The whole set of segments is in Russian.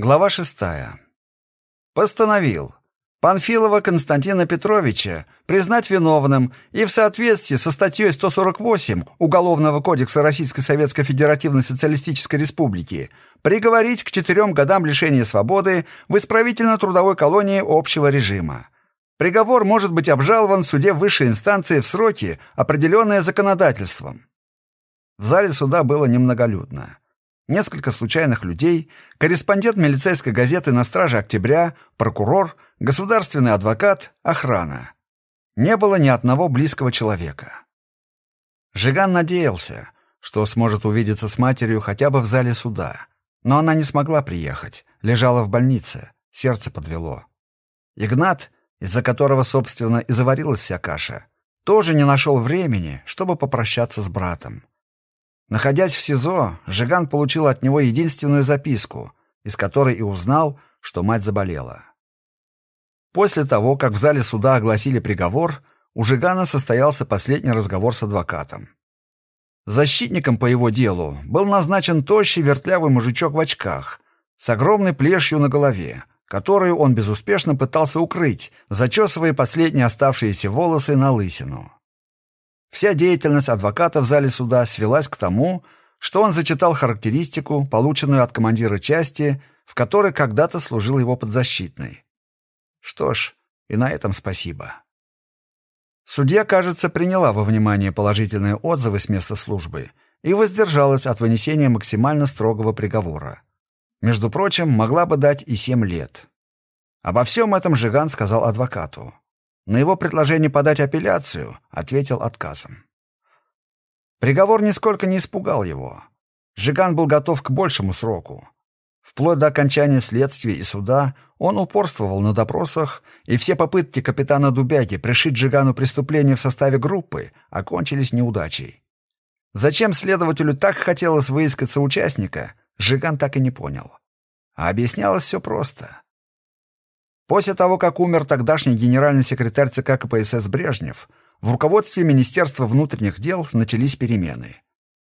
Глава шестая. Постановил Панфилова Константина Петровича признать виновным и в соответствии со статьей 148 Уголовного кодекса Российской Советской Федеративной Социалистической Республики приговорить к четырем годам лишения свободы в исправительно-трудовой колонии общего режима. Приговор может быть обжалован в суде высшей инстанции в сроки, определенные законодательством. В зале суда было немноголюдно несколько случайных людей, корреспондент милицейской газеты «На страже октября», прокурор, государственный адвокат, охрана. Не было ни одного близкого человека. Жиган надеялся, что сможет увидеться с матерью хотя бы в зале суда. Но она не смогла приехать, лежала в больнице, сердце подвело. Игнат, из-за которого, собственно, и заварилась вся каша, тоже не нашел времени, чтобы попрощаться с братом. Находясь в СИЗО, Жиган получил от него единственную записку, из которой и узнал, что мать заболела. После того, как в зале суда огласили приговор, у Жигана состоялся последний разговор с адвокатом. Защитником по его делу был назначен тощий вертлявый мужичок в очках с огромной плешью на голове, которую он безуспешно пытался укрыть, зачесывая последние оставшиеся волосы на лысину. Вся деятельность адвоката в зале суда свелась к тому, что он зачитал характеристику, полученную от командира части, в которой когда-то служил его подзащитный. Что ж, и на этом спасибо. Судья, кажется, приняла во внимание положительные отзывы с места службы и воздержалась от вынесения максимально строгого приговора. Между прочим, могла бы дать и семь лет. Обо всем этом Жиган сказал адвокату. На его предложение подать апелляцию ответил отказом. Приговор нисколько не испугал его. Жиган был готов к большему сроку. Вплоть до окончания следствия и суда он упорствовал на допросах, и все попытки капитана Дубяги пришить Жигану преступление в составе группы окончились неудачей. Зачем следователю так хотелось выискать соучастника, Жиган так и не понял. А объяснялось все просто. После того, как умер тогдашний генеральный секретарь ЦК КПСС Брежнев, в руководстве Министерства внутренних дел начались перемены.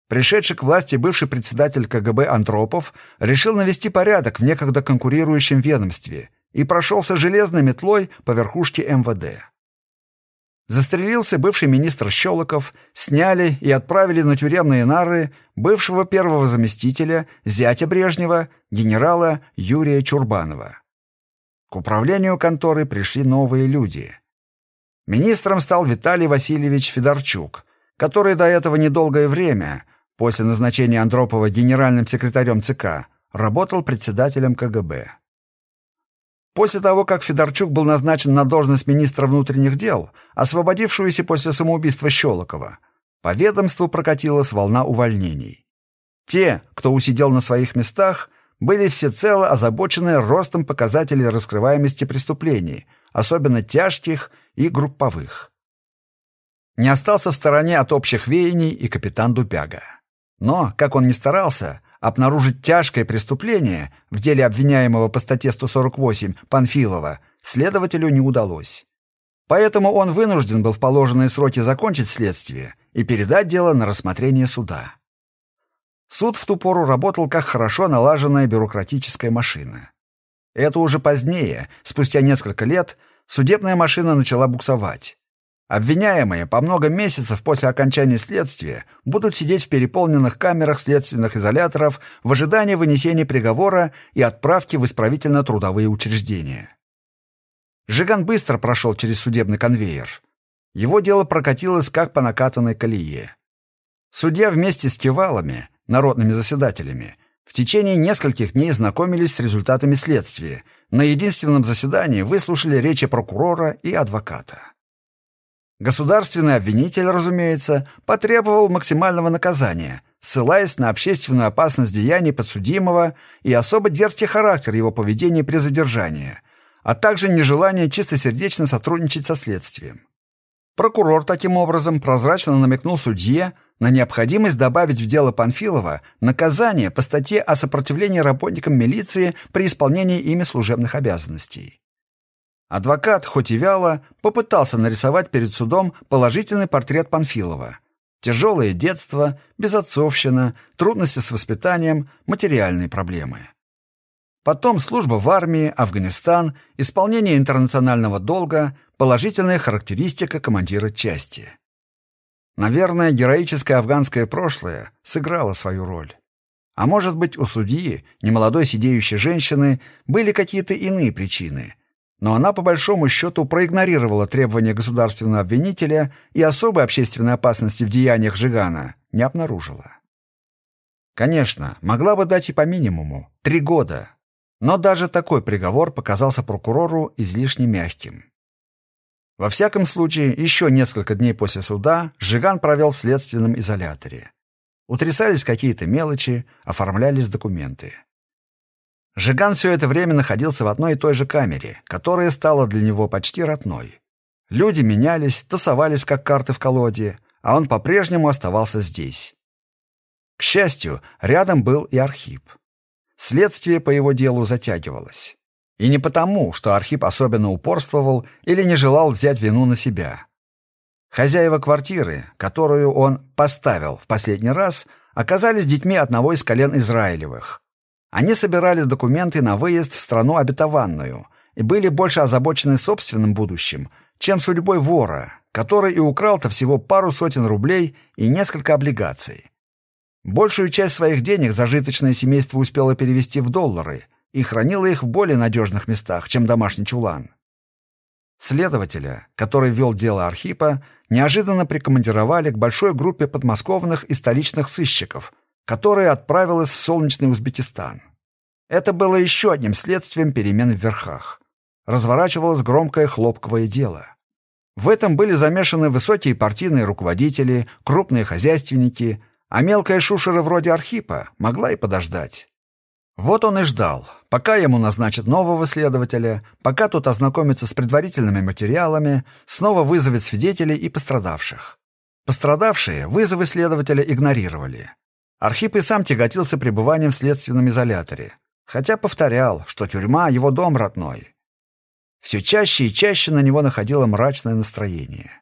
Пришедший к власти бывший председатель КГБ Антропов решил навести порядок в некогда конкурирующем ведомстве и прошелся железной метлой по верхушке МВД. Застрелился бывший министр Щелоков, сняли и отправили на тюремные нары бывшего первого заместителя, зятя Брежнева, генерала Юрия Чурбанова. К управлению конторы пришли новые люди. Министром стал Виталий Васильевич Федорчук, который до этого недолгое время, после назначения Андропова генеральным секретарем ЦК, работал председателем КГБ. После того, как Федорчук был назначен на должность министра внутренних дел, освободившуюся после самоубийства Щелокова, по ведомству прокатилась волна увольнений. Те, кто усидел на своих местах, были всецело озабочены ростом показателей раскрываемости преступлений, особенно тяжких и групповых. Не остался в стороне от общих веяний и капитан Дубяга. Но, как он ни старался, обнаружить тяжкое преступление в деле обвиняемого по статье 148 Панфилова следователю не удалось. Поэтому он вынужден был в положенные сроки закончить следствие и передать дело на рассмотрение суда. Суд в ту пору работал как хорошо налаженная бюрократическая машина. Это уже позднее, спустя несколько лет, судебная машина начала буксовать. Обвиняемые по много месяцев после окончания следствия будут сидеть в переполненных камерах следственных изоляторов в ожидании вынесения приговора и отправки в исправительно-трудовые учреждения. Жиган быстро прошел через судебный конвейер. Его дело прокатилось как по накатанной колее. Судья вместе с кивалами народными заседателями, в течение нескольких дней знакомились с результатами следствия. На единственном заседании выслушали речи прокурора и адвоката. Государственный обвинитель, разумеется, потребовал максимального наказания, ссылаясь на общественную опасность деяний подсудимого и особо дерзкий характер его поведения при задержании, а также нежелание чистосердечно сотрудничать со следствием. Прокурор таким образом прозрачно намекнул судье на необходимость добавить в дело Панфилова наказание по статье о сопротивлении работникам милиции при исполнении ими служебных обязанностей. Адвокат, хоть и вяло, попытался нарисовать перед судом положительный портрет Панфилова. Тяжелое детство, безотцовщина, трудности с воспитанием, материальные проблемы. Потом служба в армии, Афганистан, исполнение интернационального долга, положительная характеристика командира части. Наверное, героическое афганское прошлое сыграло свою роль. А может быть, у судьи, немолодой сидеющей женщины, были какие-то иные причины. Но она, по большому счету, проигнорировала требования государственного обвинителя и особой общественной опасности в деяниях Жигана не обнаружила. Конечно, могла бы дать и по минимуму – три года. Но даже такой приговор показался прокурору излишне мягким. Во всяком случае, еще несколько дней после суда Жиган провел в следственном изоляторе. Утрясались какие-то мелочи, оформлялись документы. Жиган все это время находился в одной и той же камере, которая стала для него почти родной. Люди менялись, тасовались, как карты в колоде, а он по-прежнему оставался здесь. К счастью, рядом был и Архип. Следствие по его делу затягивалось. И не потому, что Архип особенно упорствовал или не желал взять вину на себя. Хозяева квартиры, которую он поставил в последний раз, оказались детьми одного из колен Израилевых. Они собирали документы на выезд в страну обетованную и были больше озабочены собственным будущим, чем судьбой вора, который и украл-то всего пару сотен рублей и несколько облигаций. Большую часть своих денег зажиточное семейство успело перевести в доллары – и хранила их в более надежных местах, чем домашний чулан. Следователя, который вел дело Архипа, неожиданно прикомандировали к большой группе подмосковных и столичных сыщиков, которая отправилась в солнечный Узбекистан. Это было еще одним следствием перемен в верхах. Разворачивалось громкое хлопковое дело. В этом были замешаны высокие партийные руководители, крупные хозяйственники, а мелкая шушера вроде Архипа могла и подождать. Вот он и ждал, пока ему назначат нового следователя, пока тот ознакомится с предварительными материалами, снова вызовет свидетелей и пострадавших. Пострадавшие вызовы следователя игнорировали. Архип и сам тяготился пребыванием в следственном изоляторе, хотя повторял, что тюрьма — его дом родной. Все чаще и чаще на него находило мрачное настроение.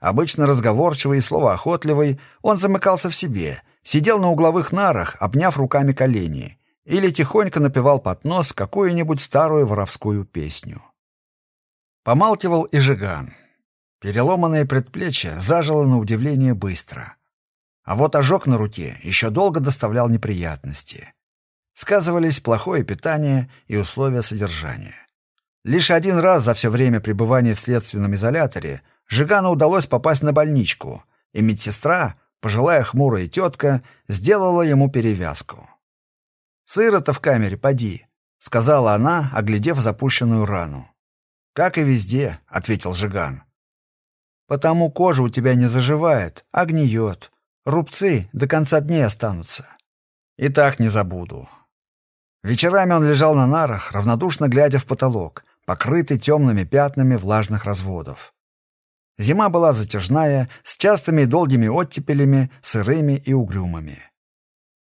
Обычно разговорчивый и словоохотливый, он замыкался в себе, сидел на угловых нарах, обняв руками колени — или тихонько напевал под нос какую-нибудь старую воровскую песню. Помалкивал и Жиган. Переломанное предплечье зажило на удивление быстро. А вот ожог на руке еще долго доставлял неприятности. Сказывались плохое питание и условия содержания. Лишь один раз за все время пребывания в следственном изоляторе Жигану удалось попасть на больничку, и медсестра, пожилая хмурая тетка, сделала ему перевязку. «Сыро-то в камере, поди», — сказала она, оглядев запущенную рану. «Как и везде», — ответил Жиган. «Потому кожа у тебя не заживает, а гниет. Рубцы до конца дней останутся. И так не забуду». Вечерами он лежал на нарах, равнодушно глядя в потолок, покрытый темными пятнами влажных разводов. Зима была затяжная, с частыми и долгими оттепелями, сырыми и угрюмыми.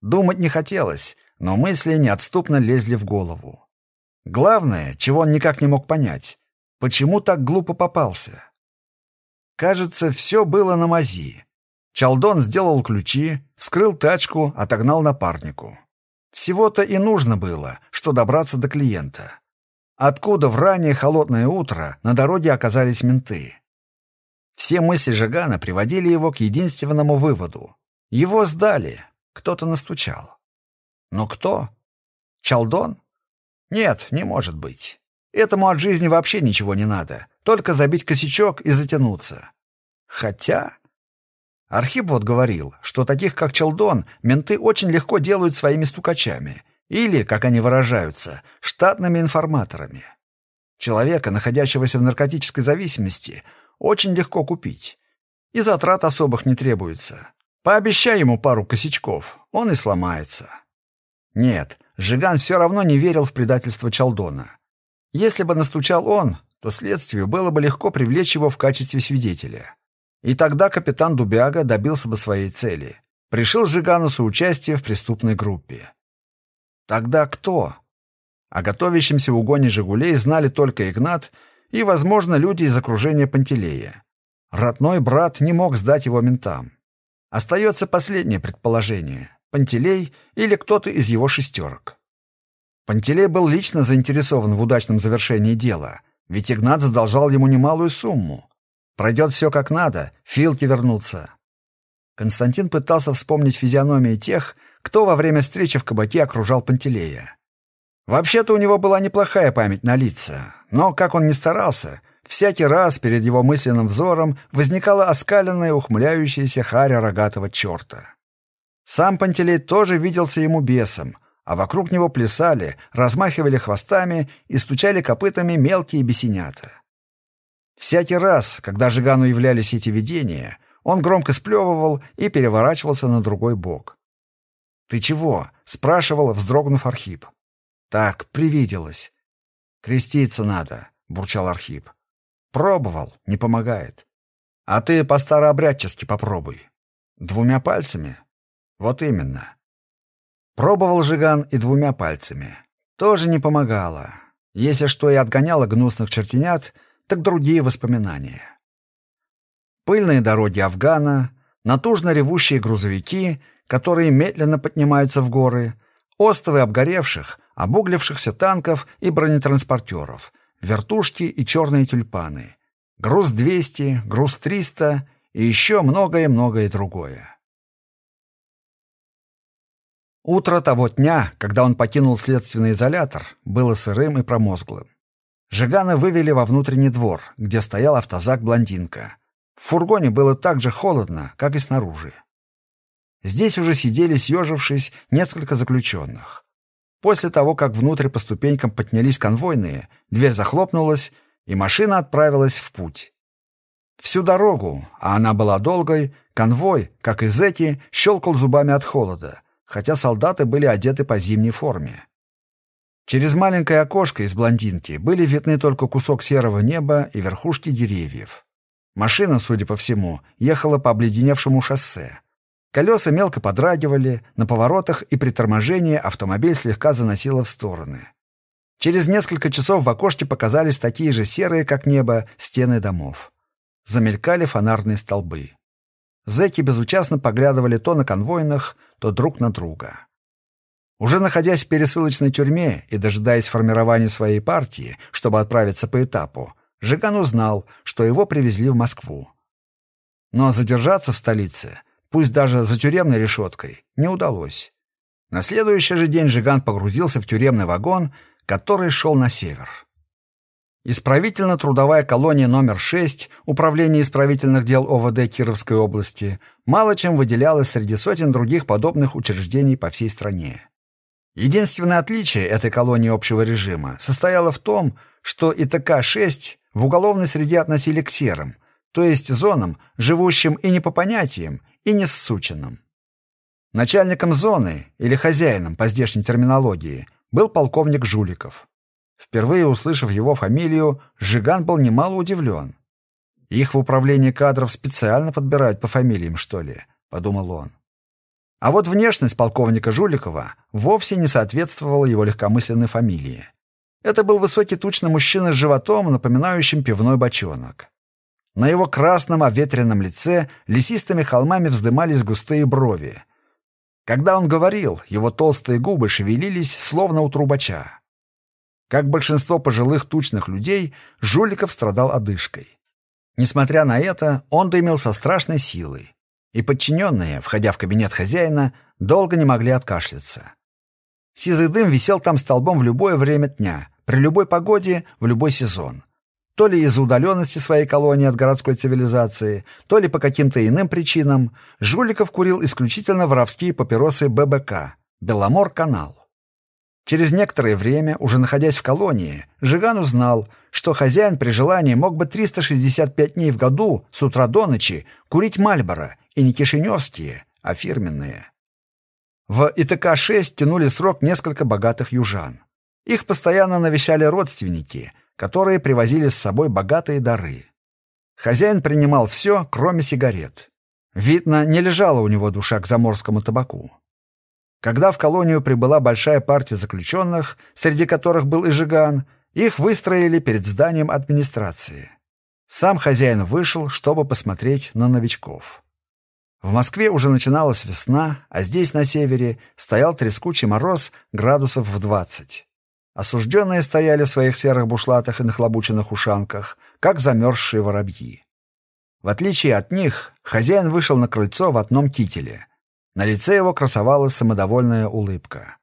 Думать не хотелось, но мысли неотступно лезли в голову. Главное, чего он никак не мог понять, почему так глупо попался. Кажется, все было на мази. Чалдон сделал ключи, вскрыл тачку, отогнал напарнику. Всего-то и нужно было, что добраться до клиента. Откуда в раннее холодное утро на дороге оказались менты? Все мысли Жигана приводили его к единственному выводу. Его сдали, кто-то настучал. Но кто? Чалдон? Нет, не может быть. Этому от жизни вообще ничего не надо. Только забить косячок и затянуться. Хотя... Архип вот говорил, что таких, как Челдон, менты очень легко делают своими стукачами. Или, как они выражаются, штатными информаторами. Человека, находящегося в наркотической зависимости, очень легко купить. И затрат особых не требуется. Пообещай ему пару косячков, он и сломается. Нет, Жиган все равно не верил в предательство Чалдона. Если бы настучал он, то следствию было бы легко привлечь его в качестве свидетеля. И тогда капитан Дубяга добился бы своей цели. Пришил Жигану соучастие в преступной группе. Тогда кто? О готовящемся угоне «Жигулей» знали только Игнат и, возможно, люди из окружения Пантелея. Родной брат не мог сдать его ментам. Остается последнее предположение. Пантелей или кто-то из его шестерок. Пантелей был лично заинтересован в удачном завершении дела, ведь Игнат задолжал ему немалую сумму. Пройдет все как надо, Филки вернутся. Константин пытался вспомнить физиономии тех, кто во время встречи в кабаке окружал Пантелея. Вообще-то у него была неплохая память на лица, но, как он ни старался, всякий раз перед его мысленным взором возникала оскаленная ухмыляющаяся харя рогатого черта. Сам Пантелей тоже виделся ему бесом, а вокруг него плясали, размахивали хвостами и стучали копытами мелкие бесенята. Всякий раз, когда Жигану являлись эти видения, он громко сплевывал и переворачивался на другой бок. «Ты чего?» — спрашивал, вздрогнув Архип. «Так, привиделось». «Креститься надо», — бурчал Архип. «Пробовал, не помогает. А ты по-старообрядчески попробуй. Двумя пальцами?» «Вот именно». Пробовал Жиган и двумя пальцами. Тоже не помогало. Если что и отгоняло гнусных чертенят, так другие воспоминания. Пыльные дороги Афгана, натужно ревущие грузовики, которые медленно поднимаются в горы, остовы обгоревших, обуглившихся танков и бронетранспортеров, вертушки и черные тюльпаны, груз 200, груз 300 и еще многое-многое другое. Утро того дня, когда он покинул следственный изолятор, было сырым и промозглым. Жигана вывели во внутренний двор, где стоял автозак-блондинка. В фургоне было так же холодно, как и снаружи. Здесь уже сидели, съежившись, несколько заключенных. После того, как внутрь по ступенькам поднялись конвойные, дверь захлопнулась, и машина отправилась в путь. Всю дорогу, а она была долгой, конвой, как и зэки, щелкал зубами от холода — хотя солдаты были одеты по зимней форме. Через маленькое окошко из блондинки были видны только кусок серого неба и верхушки деревьев. Машина, судя по всему, ехала по обледеневшему шоссе. Колеса мелко подрагивали, на поворотах и при торможении автомобиль слегка заносило в стороны. Через несколько часов в окошке показались такие же серые, как небо, стены домов. Замелькали фонарные столбы. Зэки безучастно поглядывали то на конвойных, то друг на друга. Уже находясь в пересылочной тюрьме и дожидаясь формирования своей партии, чтобы отправиться по этапу, Жиган узнал, что его привезли в Москву. Но задержаться в столице, пусть даже за тюремной решеткой, не удалось. На следующий же день Жиган погрузился в тюремный вагон, который шел на север. Исправительно-трудовая колония номер 6 Управления исправительных дел ОВД Кировской области мало чем выделялась среди сотен других подобных учреждений по всей стране. Единственное отличие этой колонии общего режима состояло в том, что ИТК-6 в уголовной среде относили к серым, то есть зонам, живущим и не по понятиям, и не ссученным. Начальником зоны, или хозяином по здешней терминологии, был полковник Жуликов. Впервые услышав его фамилию, Жиган был немало удивлен. «Их в управлении кадров специально подбирают по фамилиям, что ли?» — подумал он. А вот внешность полковника Жуликова вовсе не соответствовала его легкомысленной фамилии. Это был высокий тучный мужчина с животом, напоминающим пивной бочонок. На его красном оветренном лице лесистыми холмами вздымались густые брови. Когда он говорил, его толстые губы шевелились, словно у трубача. Как большинство пожилых тучных людей, Жуликов страдал одышкой. Несмотря на это, он дымил со страшной силой, и подчиненные, входя в кабинет хозяина, долго не могли откашляться. Сизый дым висел там столбом в любое время дня, при любой погоде, в любой сезон. То ли из-за удаленности своей колонии от городской цивилизации, то ли по каким-то иным причинам, Жуликов курил исключительно воровские папиросы ББК «Беломор-канал». Через некоторое время, уже находясь в колонии, Жиган узнал, что хозяин при желании мог бы 365 дней в году с утра до ночи курить Мальборо, и не кишиневские, а фирменные. В ИТК-6 тянули срок несколько богатых южан. Их постоянно навещали родственники, которые привозили с собой богатые дары. Хозяин принимал все, кроме сигарет. Видно, не лежала у него душа к заморскому табаку. Когда в колонию прибыла большая партия заключенных, среди которых был и Жиган, их выстроили перед зданием администрации. Сам хозяин вышел, чтобы посмотреть на новичков. В Москве уже начиналась весна, а здесь, на севере, стоял трескучий мороз градусов в двадцать. Осужденные стояли в своих серых бушлатах и нахлобученных ушанках, как замерзшие воробьи. В отличие от них, хозяин вышел на крыльцо в одном кителе. На лице его красовалась самодовольная улыбка.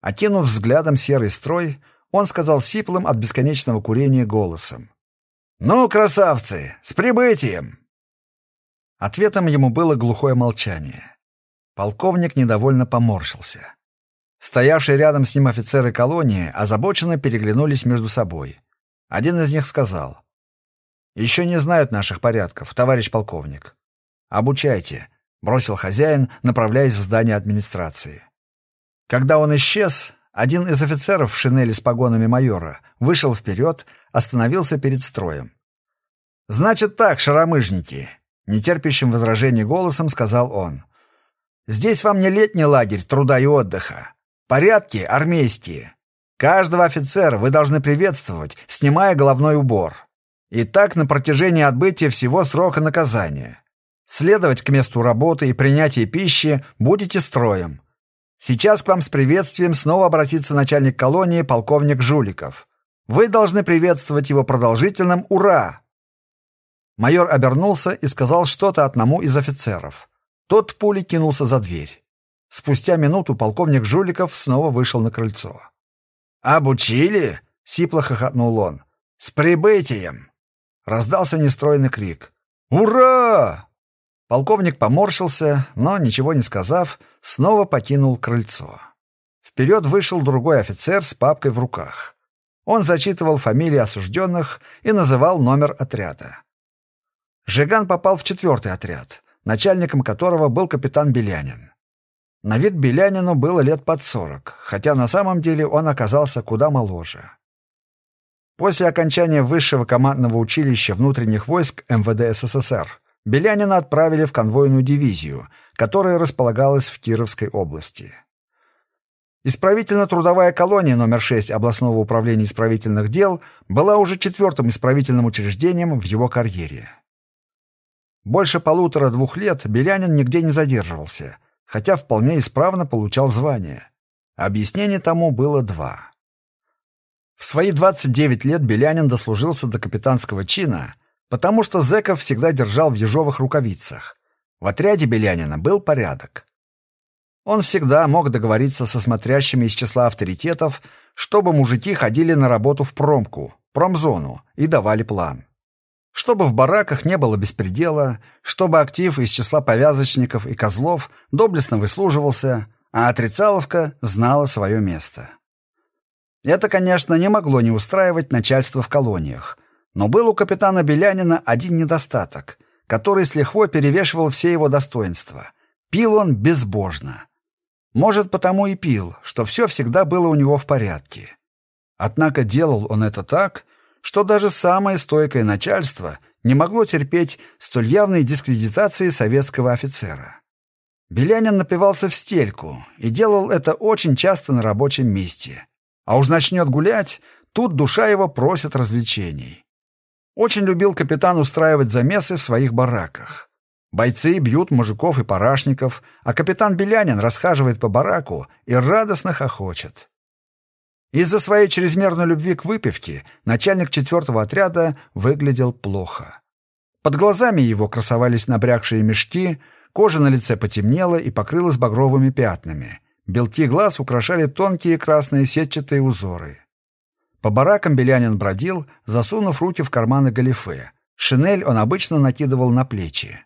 Окинув взглядом серый строй, он сказал сиплым от бесконечного курения голосом. «Ну, красавцы, с прибытием!» Ответом ему было глухое молчание. Полковник недовольно поморщился. Стоявшие рядом с ним офицеры колонии озабоченно переглянулись между собой. Один из них сказал. «Еще не знают наших порядков, товарищ полковник. Обучайте», — бросил хозяин, направляясь в здание администрации. Когда он исчез, один из офицеров в шинели с погонами майора вышел вперед, остановился перед строем. «Значит так, шаромыжники», — нетерпящим возражений голосом сказал он. «Здесь вам не летний лагерь труда и отдыха. Порядки армейские. Каждого офицера вы должны приветствовать, снимая головной убор. И так на протяжении отбытия всего срока наказания. Следовать к месту работы и принятия пищи будете строем. Сейчас к вам с приветствием снова обратится начальник колонии полковник Жуликов. Вы должны приветствовать его продолжительным «Ура!». Майор обернулся и сказал что-то одному из офицеров. Тот пулей кинулся за дверь. Спустя минуту полковник Жуликов снова вышел на крыльцо. «Обучили?» — сипло хохотнул он. «С прибытием!» Раздался нестройный крик. «Ура!» Полковник поморщился, но, ничего не сказав, снова покинул крыльцо. Вперед вышел другой офицер с папкой в руках. Он зачитывал фамилии осужденных и называл номер отряда. Жиган попал в четвертый отряд, начальником которого был капитан Белянин. На вид Белянину было лет под сорок, хотя на самом деле он оказался куда моложе. После окончания высшего командного училища внутренних войск МВД СССР Белянина отправили в конвойную дивизию, которая располагалась в Кировской области. Исправительно-трудовая колония номер 6 областного управления исправительных дел была уже четвертым исправительным учреждением в его карьере. Больше полутора-двух лет Белянин нигде не задерживался – хотя вполне исправно получал звание. Объяснений тому было два. В свои 29 лет Белянин дослужился до капитанского чина, потому что Зеков всегда держал в ежовых рукавицах. В отряде Белянина был порядок. Он всегда мог договориться со смотрящими из числа авторитетов, чтобы мужики ходили на работу в промку, промзону и давали план. Чтобы в бараках не было беспредела, чтобы актив из числа повязочников и козлов доблестно выслуживался, а отрицаловка знала свое место. Это, конечно, не могло не устраивать начальство в колониях, но был у капитана Белянина один недостаток, который с лихвой перевешивал все его достоинства. Пил он безбожно. Может, потому и пил, что все всегда было у него в порядке. Однако делал он это так, что даже самое стойкое начальство не могло терпеть столь явной дискредитации советского офицера. Белянин напивался в стельку и делал это очень часто на рабочем месте. А уж начнет гулять, тут душа его просит развлечений. Очень любил капитан устраивать замесы в своих бараках. Бойцы бьют мужиков и парашников, а капитан Белянин расхаживает по бараку и радостно хохочет. Из-за своей чрезмерной любви к выпивке начальник четвертого отряда выглядел плохо. Под глазами его красовались набрякшие мешки, кожа на лице потемнела и покрылась багровыми пятнами. Белки глаз украшали тонкие красные сетчатые узоры. По баракам Белянин бродил, засунув руки в карманы галифе. Шинель он обычно накидывал на плечи.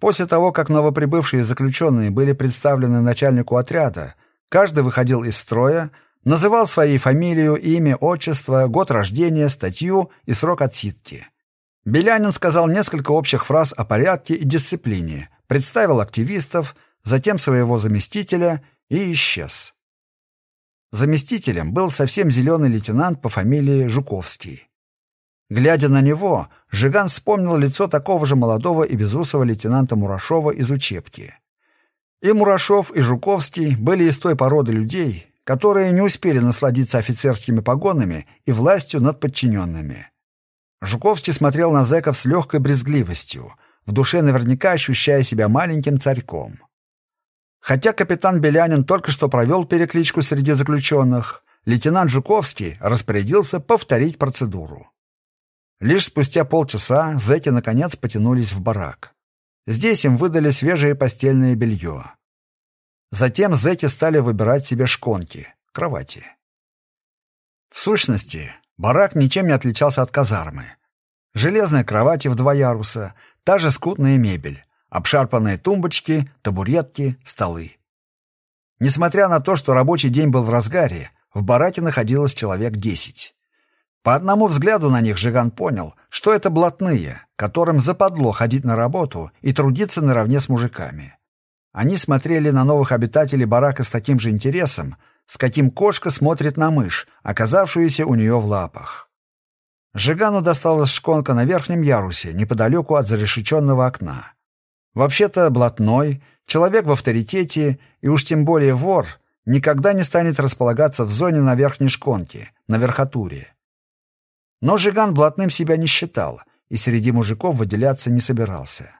После того, как новоприбывшие заключенные были представлены начальнику отряда, каждый выходил из строя, Называл своей фамилию, имя, отчество, год рождения, статью и срок отсидки. Белянин сказал несколько общих фраз о порядке и дисциплине, представил активистов, затем своего заместителя и исчез. Заместителем был совсем зеленый лейтенант по фамилии Жуковский. Глядя на него, Жиган вспомнил лицо такого же молодого и безусого лейтенанта Мурашова из учебки. И Мурашов, и Жуковский были из той породы людей, которые не успели насладиться офицерскими погонами и властью над подчиненными. Жуковский смотрел на зэков с легкой брезгливостью, в душе наверняка ощущая себя маленьким царьком. Хотя капитан Белянин только что провел перекличку среди заключенных, лейтенант Жуковский распорядился повторить процедуру. Лишь спустя полчаса зэки наконец потянулись в барак. Здесь им выдали свежее постельное белье. Затем зэки стали выбирать себе шконки, кровати. В сущности, барак ничем не отличался от казармы. Железные кровати в два яруса, та же скудная мебель, обшарпанные тумбочки, табуретки, столы. Несмотря на то, что рабочий день был в разгаре, в бараке находилось человек десять. По одному взгляду на них Жиган понял, что это блатные, которым западло ходить на работу и трудиться наравне с мужиками. Они смотрели на новых обитателей барака с таким же интересом, с каким кошка смотрит на мышь, оказавшуюся у нее в лапах. Жигану досталась шконка на верхнем ярусе, неподалеку от зарешеченного окна. Вообще-то блатной, человек в авторитете и уж тем более вор никогда не станет располагаться в зоне на верхней шконке, на верхотуре. Но Жиган блатным себя не считал и среди мужиков выделяться не собирался.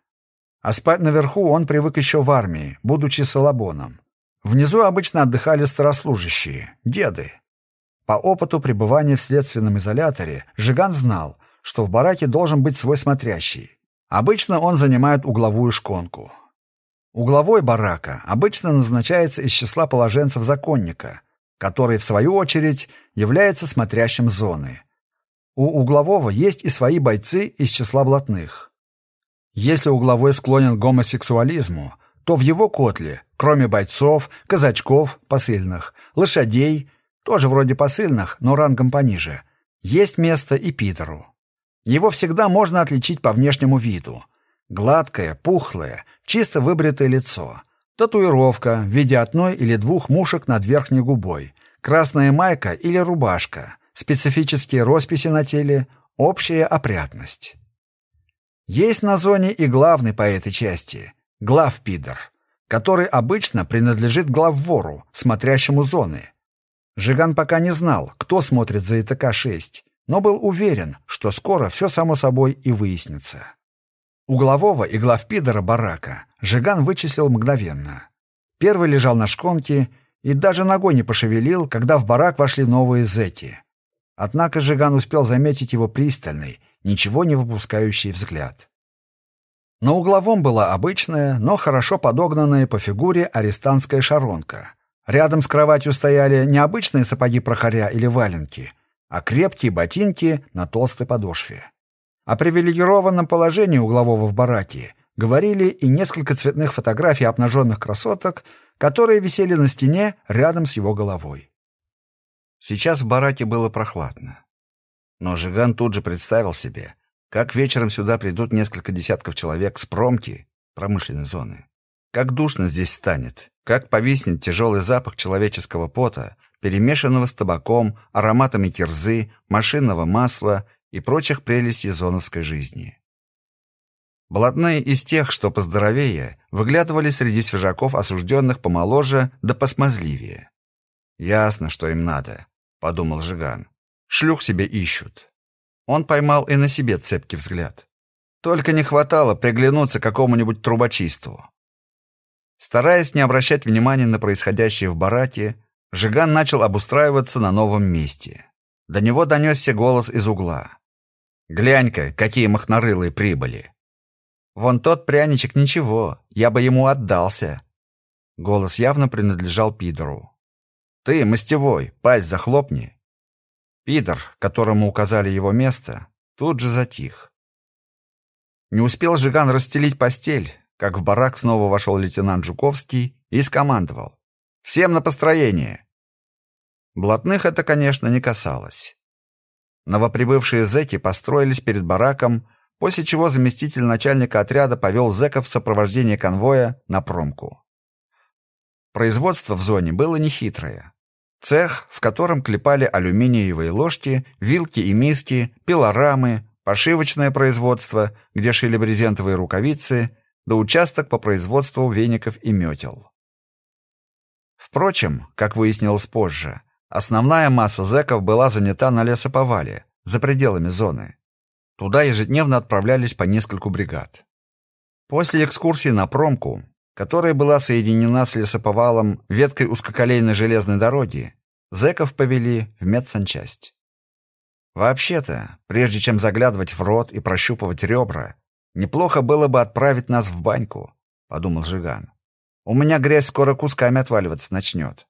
А спать наверху он привык еще в армии, будучи салабоном. Внизу обычно отдыхали старослужащие, деды. По опыту пребывания в следственном изоляторе Жиган знал, что в бараке должен быть свой смотрящий. Обычно он занимает угловую шконку. Угловой барака обычно назначается из числа положенцев законника, который, в свою очередь, является смотрящим зоны. У углового есть и свои бойцы из числа блатных. Если угловой склонен к гомосексуализму, то в его котле, кроме бойцов, казачков, посыльных, лошадей, тоже вроде посыльных, но рангом пониже, есть место и Питеру. Его всегда можно отличить по внешнему виду. Гладкое, пухлое, чисто выбритое лицо. Татуировка в виде одной или двух мушек над верхней губой. Красная майка или рубашка специфические росписи на теле, общая опрятность. Есть на зоне и главный по этой части — главпидор, который обычно принадлежит главвору, смотрящему зоны. Жиган пока не знал, кто смотрит за ИТК-6, но был уверен, что скоро все само собой и выяснится. Углового и главпидора барака Жиган вычислил мгновенно. Первый лежал на шконке и даже ногой не пошевелил, когда в барак вошли новые зэки. Однако Жиган успел заметить его пристальный, ничего не выпускающий взгляд. На угловом была обычная, но хорошо подогнанная по фигуре арестантская шаронка. Рядом с кроватью стояли не обычные сапоги прохоря или валенки, а крепкие ботинки на толстой подошве. О привилегированном положении углового в бараке говорили и несколько цветных фотографий обнаженных красоток, которые висели на стене рядом с его головой. Сейчас в бараке было прохладно. Но Жиган тут же представил себе, как вечером сюда придут несколько десятков человек с промки, промышленной зоны. Как душно здесь станет, как повиснет тяжелый запах человеческого пота, перемешанного с табаком, ароматами кирзы, машинного масла и прочих прелестей зоновской жизни. Блатные из тех, что поздоровее, выглядывали среди свежаков, осужденных помоложе да посмазливее. Ясно, что им надо. — подумал Жиган. «Шлюх себе ищут». Он поймал и на себе цепкий взгляд. Только не хватало приглянуться какому-нибудь трубочисту. Стараясь не обращать внимания на происходящее в бараке, Жиган начал обустраиваться на новом месте. До него донесся голос из угла. «Глянь-ка, какие махнорылые прибыли!» «Вон тот пряничек ничего, я бы ему отдался!» Голос явно принадлежал Пидору. «Ты, мастевой, пасть захлопни!» Питер, которому указали его место, тут же затих. Не успел Жиган расстелить постель, как в барак снова вошел лейтенант Жуковский и скомандовал. «Всем на построение!» Блатных это, конечно, не касалось. Новоприбывшие зэки построились перед бараком, после чего заместитель начальника отряда повел зэков в сопровождении конвоя на промку. Производство в зоне было нехитрое. Цех, в котором клепали алюминиевые ложки, вилки и миски, пилорамы, пошивочное производство, где шили брезентовые рукавицы, да участок по производству веников и метел. Впрочем, как выяснилось позже, основная масса зэков была занята на лесоповале, за пределами зоны. Туда ежедневно отправлялись по нескольку бригад. После экскурсии на промку которая была соединена с лесоповалом веткой узкоколейной железной дороги, Зеков повели в медсанчасть. Вообще-то, прежде чем заглядывать в рот и прощупывать ребра, неплохо было бы отправить нас в баньку, подумал Жиган. У меня грязь скоро кусками отваливаться начнет.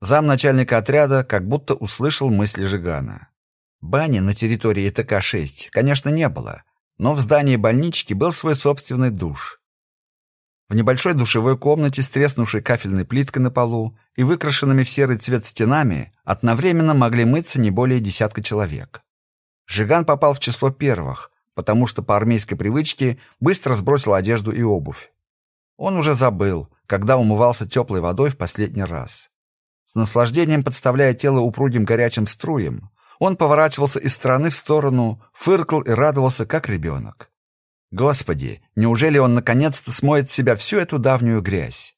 Зам начальника отряда как будто услышал мысли Жигана. Бани на территории ТК-6, конечно, не было, но в здании больнички был свой собственный душ. В небольшой душевой комнате с треснувшей кафельной плиткой на полу и выкрашенными в серый цвет стенами одновременно могли мыться не более десятка человек. Жиган попал в число первых, потому что по армейской привычке быстро сбросил одежду и обувь. Он уже забыл, когда умывался теплой водой в последний раз. С наслаждением подставляя тело упругим горячим струям, он поворачивался из стороны в сторону, фыркал и радовался, как ребенок. Господи, неужели он наконец-то смоет с себя всю эту давнюю грязь?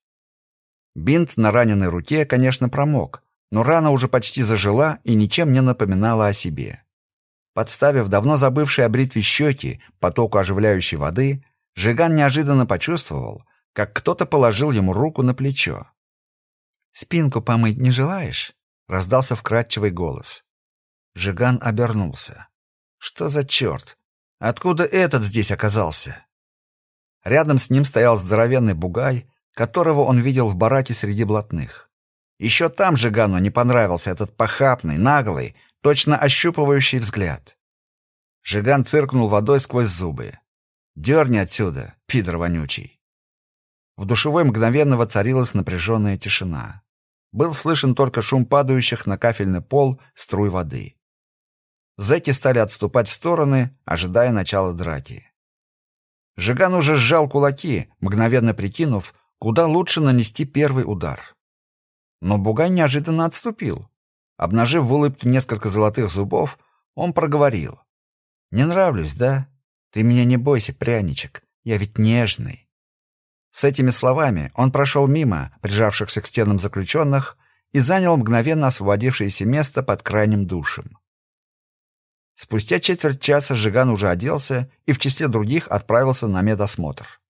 Бинт на раненой руке, конечно, промок, но рана уже почти зажила и ничем не напоминала о себе. Подставив давно забывшие о бритве щеки потоку оживляющей воды, Жиган неожиданно почувствовал, как кто-то положил ему руку на плечо. «Спинку помыть не желаешь?» — раздался вкрадчивый голос. Жиган обернулся. «Что за черт? Откуда этот здесь оказался? Рядом с ним стоял здоровенный бугай, которого он видел в бараке среди блатных. Еще там же Гану не понравился этот похабный, наглый, точно ощупывающий взгляд. Жиган циркнул водой сквозь зубы. «Дерни отсюда, пидор вонючий!» В душевой мгновенно воцарилась напряженная тишина. Был слышен только шум падающих на кафельный пол струй воды. Зэки стали отступать в стороны, ожидая начала драки. Жиган уже сжал кулаки, мгновенно прикинув, куда лучше нанести первый удар. Но Бугай неожиданно отступил. Обнажив в улыбке несколько золотых зубов, он проговорил. «Не нравлюсь, да? Ты меня не бойся, пряничек, я ведь нежный». С этими словами он прошел мимо прижавшихся к стенам заключенных и занял мгновенно освободившееся место под крайним душем. Спустя четверть часа Жиган уже оделся и в числе других отправился на медосмотр.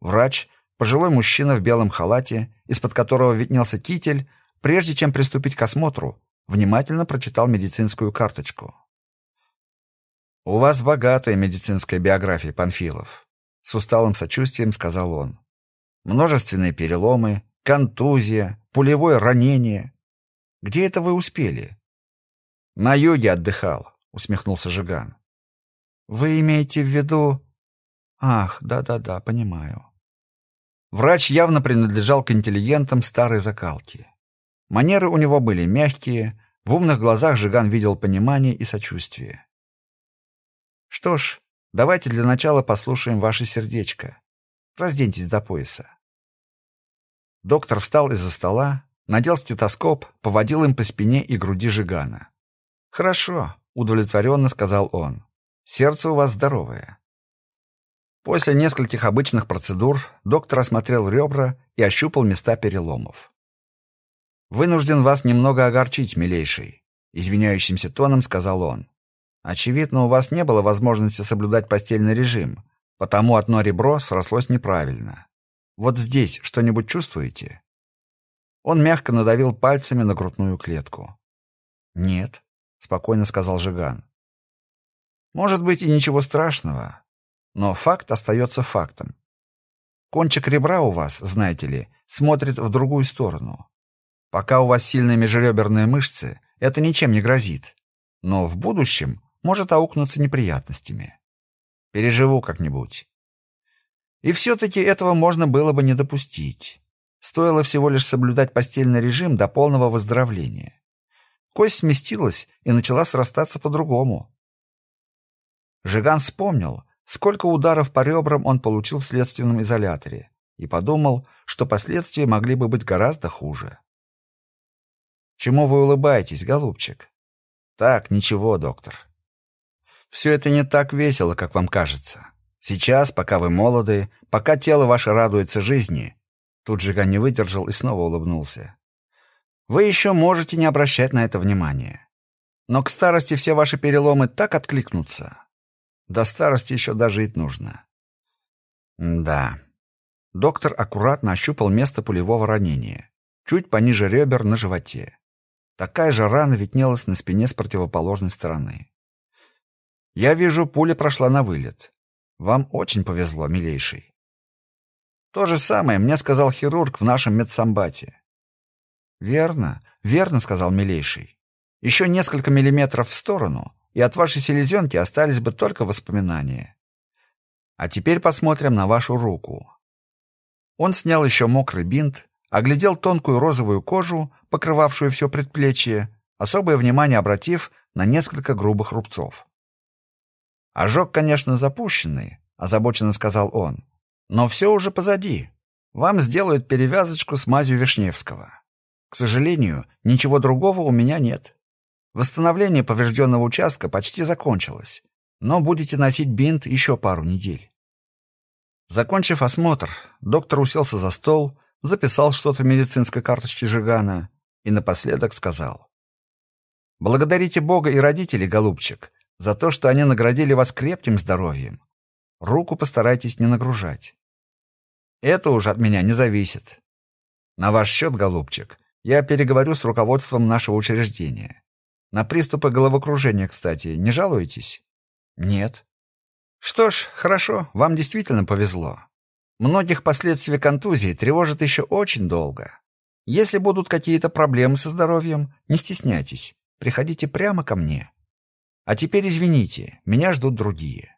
Врач, пожилой мужчина в белом халате, из-под которого виднелся китель, прежде чем приступить к осмотру, внимательно прочитал медицинскую карточку. «У вас богатая медицинская биография, Панфилов», — с усталым сочувствием сказал он. «Множественные переломы, контузия, пулевое ранение. Где это вы успели? На юге отдыхал, усмехнулся Жиган. Вы имеете в виду Ах, да-да-да, понимаю. Врач явно принадлежал к интеллигентам старой закалки. Манеры у него были мягкие, в умных глазах Жиган видел понимание и сочувствие. Что ж, давайте для начала послушаем ваше сердечко. Разденьтесь до пояса. Доктор встал из-за стола, надел стетоскоп, поводил им по спине и груди Жигана. «Хорошо», — удовлетворенно сказал он. «Сердце у вас здоровое». После нескольких обычных процедур доктор осмотрел ребра и ощупал места переломов. «Вынужден вас немного огорчить, милейший», — извиняющимся тоном сказал он. «Очевидно, у вас не было возможности соблюдать постельный режим, потому одно ребро срослось неправильно. Вот здесь что-нибудь чувствуете?» Он мягко надавил пальцами на грудную клетку. «Нет», спокойно сказал Жиган. Может быть и ничего страшного, но факт остается фактом. Кончик ребра у вас, знаете ли, смотрит в другую сторону. Пока у вас сильные межреберные мышцы, это ничем не грозит, но в будущем может аукнуться неприятностями. Переживу как-нибудь. И все-таки этого можно было бы не допустить. Стоило всего лишь соблюдать постельный режим до полного выздоровления. Кость сместилась и начала срастаться по-другому. Жиган вспомнил, сколько ударов по ребрам он получил в следственном изоляторе, и подумал, что последствия могли бы быть гораздо хуже. «Чему вы улыбаетесь, голубчик?» «Так, ничего, доктор. Все это не так весело, как вам кажется. Сейчас, пока вы молоды, пока тело ваше радуется жизни...» Тут Жиган не выдержал и снова улыбнулся. Вы еще можете не обращать на это внимания. Но к старости все ваши переломы так откликнутся. До старости еще дожить нужно. да. Доктор аккуратно ощупал место пулевого ранения. чуть пониже ребер на животе. Такая же рана виднелась на спине с противоположной стороны. Я вижу, пуля прошла на вылет. Вам очень повезло, милейший. То же самое мне сказал хирург в нашем медсамбате. Верно, верно, сказал милейший. Еще несколько миллиметров в сторону, и от вашей селезенки остались бы только воспоминания. А теперь посмотрим на вашу руку. Он снял еще мокрый бинт, оглядел тонкую розовую кожу, покрывавшую все предплечье, особое внимание обратив на несколько грубых рубцов. «Ожог, конечно, запущенный», — озабоченно сказал он, «но все уже позади. Вам сделают перевязочку с мазью Вишневского. К сожалению, ничего другого у меня нет. Восстановление поврежденного участка почти закончилось, но будете носить бинт еще пару недель». Закончив осмотр, доктор уселся за стол, записал что-то в медицинской карточке Жигана и напоследок сказал. «Благодарите Бога и родителей, голубчик, за то, что они наградили вас крепким здоровьем. Руку постарайтесь не нагружать. Это уже от меня не зависит. На ваш счет, голубчик, я переговорю с руководством нашего учреждения. На приступы головокружения, кстати, не жалуетесь? Нет. Что ж, хорошо, вам действительно повезло. Многих последствия контузии тревожат еще очень долго. Если будут какие-то проблемы со здоровьем, не стесняйтесь, приходите прямо ко мне. А теперь извините, меня ждут другие.